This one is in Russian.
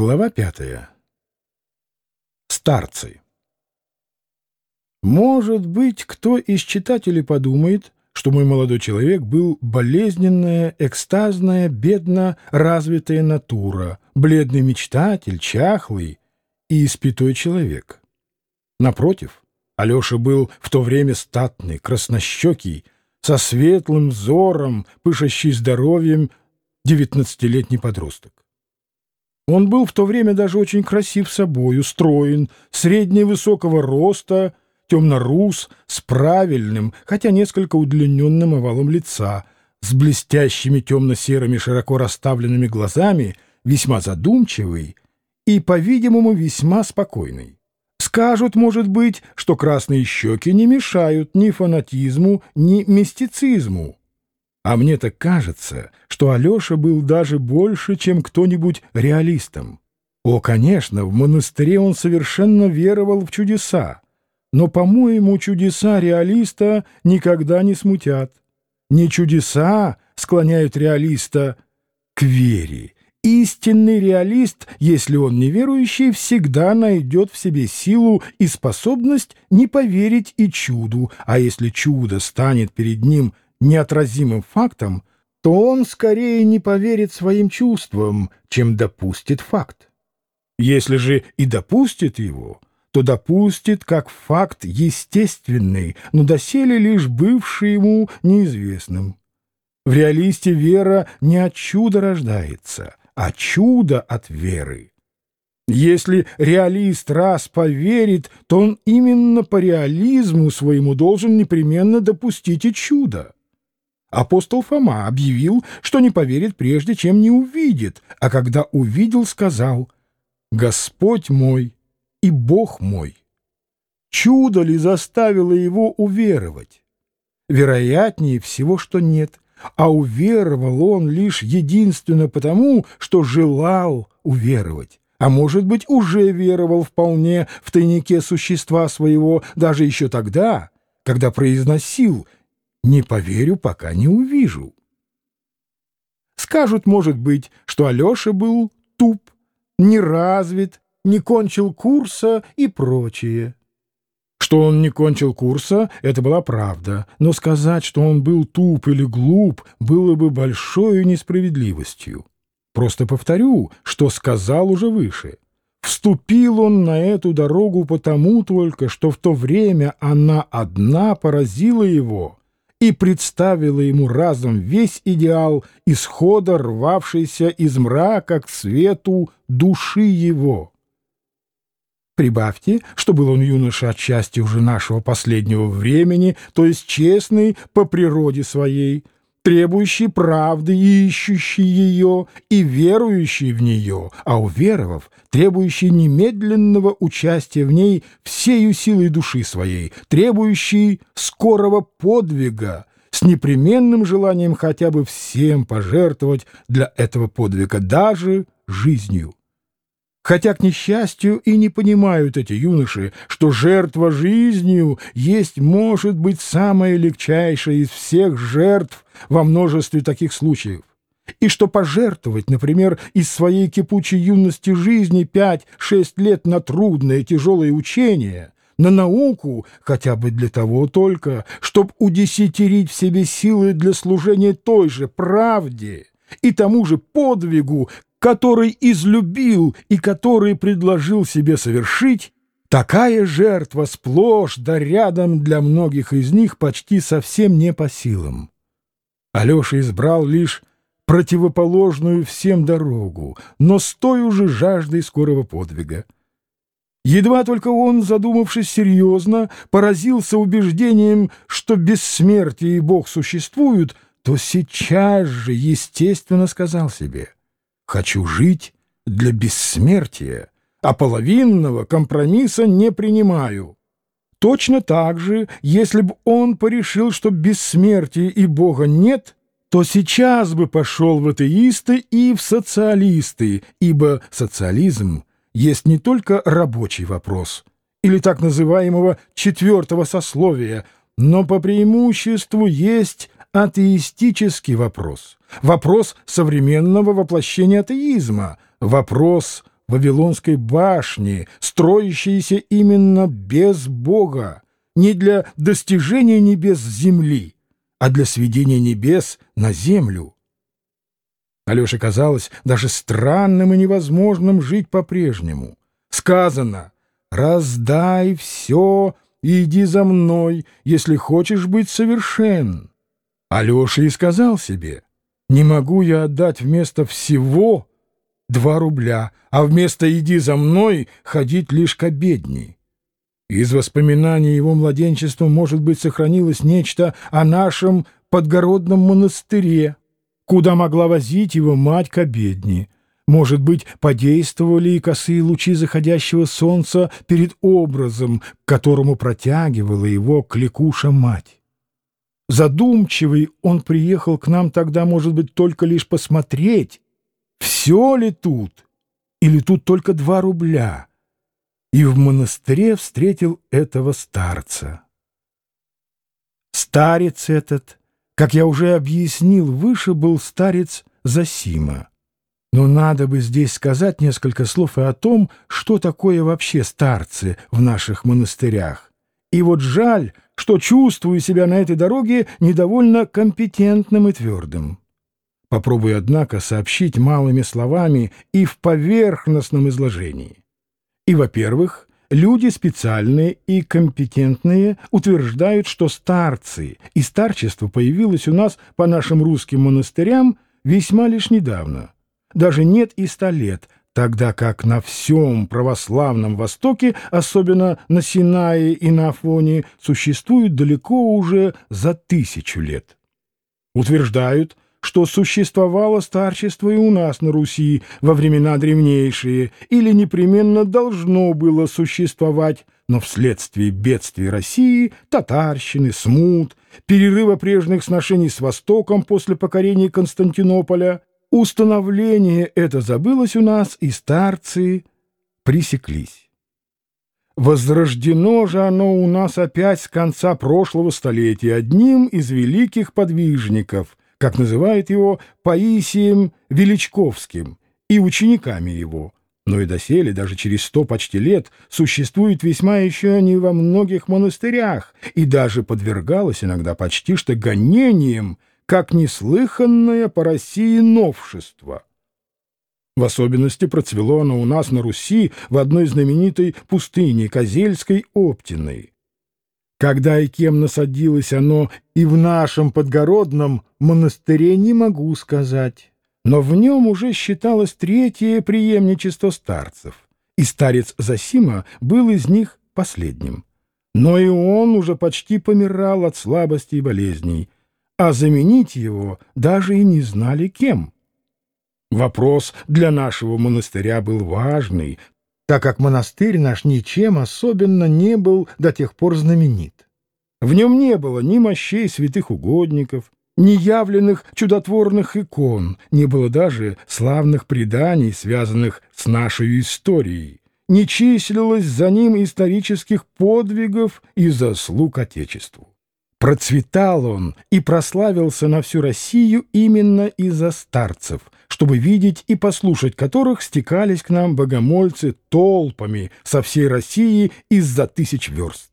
Глава пятая. Старцы. Может быть, кто из читателей подумает, что мой молодой человек был болезненная, экстазная, бедно развитая натура, бледный мечтатель, чахлый и испятой человек. Напротив, Алеша был в то время статный, краснощекий, со светлым взором, пышащий здоровьем, девятнадцатилетний подросток. Он был в то время даже очень красив собой, устроен, средневысокого роста, темно-рус, с правильным, хотя несколько удлиненным овалом лица, с блестящими темно-серыми широко расставленными глазами, весьма задумчивый и, по-видимому, весьма спокойный. Скажут, может быть, что красные щеки не мешают ни фанатизму, ни мистицизму, а мне так кажется, что Алеша был даже больше, чем кто-нибудь реалистом. О, конечно, в монастыре он совершенно веровал в чудеса, но, по-моему, чудеса реалиста никогда не смутят. Не чудеса склоняют реалиста к вере. Истинный реалист, если он неверующий, всегда найдет в себе силу и способность не поверить и чуду, а если чудо станет перед ним неотразимым фактом, то он скорее не поверит своим чувствам, чем допустит факт. Если же и допустит его, то допустит как факт естественный, но доселе лишь бывший ему неизвестным. В реалисте вера не от чуда рождается, а чудо от веры. Если реалист раз поверит, то он именно по реализму своему должен непременно допустить и чудо. Апостол Фома объявил, что не поверит прежде, чем не увидит, а когда увидел, сказал «Господь мой и Бог мой». Чудо ли заставило его уверовать? Вероятнее всего, что нет, а уверовал он лишь единственно потому, что желал уверовать, а может быть, уже веровал вполне в тайнике существа своего даже еще тогда, когда произносил не поверю, пока не увижу. Скажут, может быть, что Алеша был туп, неразвит, не кончил курса и прочее. Что он не кончил курса, это была правда, но сказать, что он был туп или глуп, было бы большой несправедливостью. Просто повторю, что сказал уже выше. Вступил он на эту дорогу потому только, что в то время она одна поразила его — и представила ему разом весь идеал исхода, рвавшийся из мрака к свету души его. Прибавьте, что был он юноша отчасти уже нашего последнего времени, то есть честный по природе своей, требующий правды и ищущий ее, и верующий в нее, а уверовав, требующий немедленного участия в ней всею силой души своей, требующий скорого подвига, с непременным желанием хотя бы всем пожертвовать для этого подвига, даже жизнью. Хотя, к несчастью, и не понимают эти юноши, что жертва жизнью есть, может быть, самая легчайшая из всех жертв во множестве таких случаев, и что пожертвовать, например, из своей кипучей юности жизни пять-шесть лет на трудное тяжелое учение, на науку, хотя бы для того только, чтобы удесятерить в себе силы для служения той же правде и тому же подвигу, который излюбил и который предложил себе совершить, такая жертва сплошь да рядом для многих из них почти совсем не по силам. Алеша избрал лишь противоположную всем дорогу, но с той уже жаждой скорого подвига. Едва только он, задумавшись серьезно, поразился убеждением, что бессмертие и Бог существуют, то сейчас же естественно сказал себе — Хочу жить для бессмертия, а половинного компромисса не принимаю. Точно так же, если бы он порешил, что бессмертия и Бога нет, то сейчас бы пошел в атеисты и в социалисты, ибо социализм есть не только рабочий вопрос или так называемого четвертого сословия, но по преимуществу есть атеистический вопрос, вопрос современного воплощения атеизма, вопрос Вавилонской башни, строящиеся именно без Бога, не для достижения небес земли, а для сведения небес на землю. Алёше казалось даже странным и невозможным жить по-прежнему. Сказано «Раздай все и иди за мной, если хочешь быть совершен». Алёша и сказал себе «Не могу я отдать вместо всего два рубля, а вместо «иди за мной» ходить лишь к обедни». Из воспоминаний его младенчества, может быть, сохранилось нечто о нашем подгородном монастыре, куда могла возить его мать к обедне. Может быть, подействовали и косые лучи заходящего солнца перед образом, к которому протягивала его кликуша-мать. Задумчивый он приехал к нам тогда, может быть, только лишь посмотреть, все ли тут, или тут только два рубля — и в монастыре встретил этого старца. Старец этот, как я уже объяснил выше, был старец Засима. Но надо бы здесь сказать несколько слов и о том, что такое вообще старцы в наших монастырях. И вот жаль, что чувствую себя на этой дороге недовольно компетентным и твердым. Попробую, однако, сообщить малыми словами и в поверхностном изложении. И, во-первых, люди специальные и компетентные утверждают, что старцы и старчество появилось у нас по нашим русским монастырям весьма лишь недавно. Даже нет и ста лет, тогда как на всем православном Востоке, особенно на Синае и на Афоне, существуют далеко уже за тысячу лет. Утверждают, что существовало старчество и у нас на Руси во времена древнейшие, или непременно должно было существовать, но вследствие бедствий России, татарщины, смут, перерыва прежних сношений с Востоком после покорения Константинополя, установление это забылось у нас, и старцы пресеклись. Возрождено же оно у нас опять с конца прошлого столетия одним из великих подвижников, как называют его Паисием Величковским, и учениками его, но и доселе, даже через сто почти лет, существует весьма еще не во многих монастырях и даже подвергалось иногда почти что гонением, как неслыханное по России новшество. В особенности процвело оно у нас на Руси в одной знаменитой пустыне Козельской Оптиной. Когда и кем насадилось оно и в нашем подгородном монастыре, не могу сказать. Но в нем уже считалось третье преемничество старцев, и старец Засима был из них последним. Но и он уже почти помирал от слабости и болезней, а заменить его даже и не знали кем. Вопрос для нашего монастыря был важный, так как монастырь наш ничем особенно не был до тех пор знаменит. В нем не было ни мощей святых угодников, ни явленных чудотворных икон, не было даже славных преданий, связанных с нашей историей, не числилось за ним исторических подвигов и заслуг Отечеству. Процветал он и прославился на всю Россию именно из-за старцев — чтобы видеть и послушать которых стекались к нам богомольцы толпами со всей России из-за тысяч верст.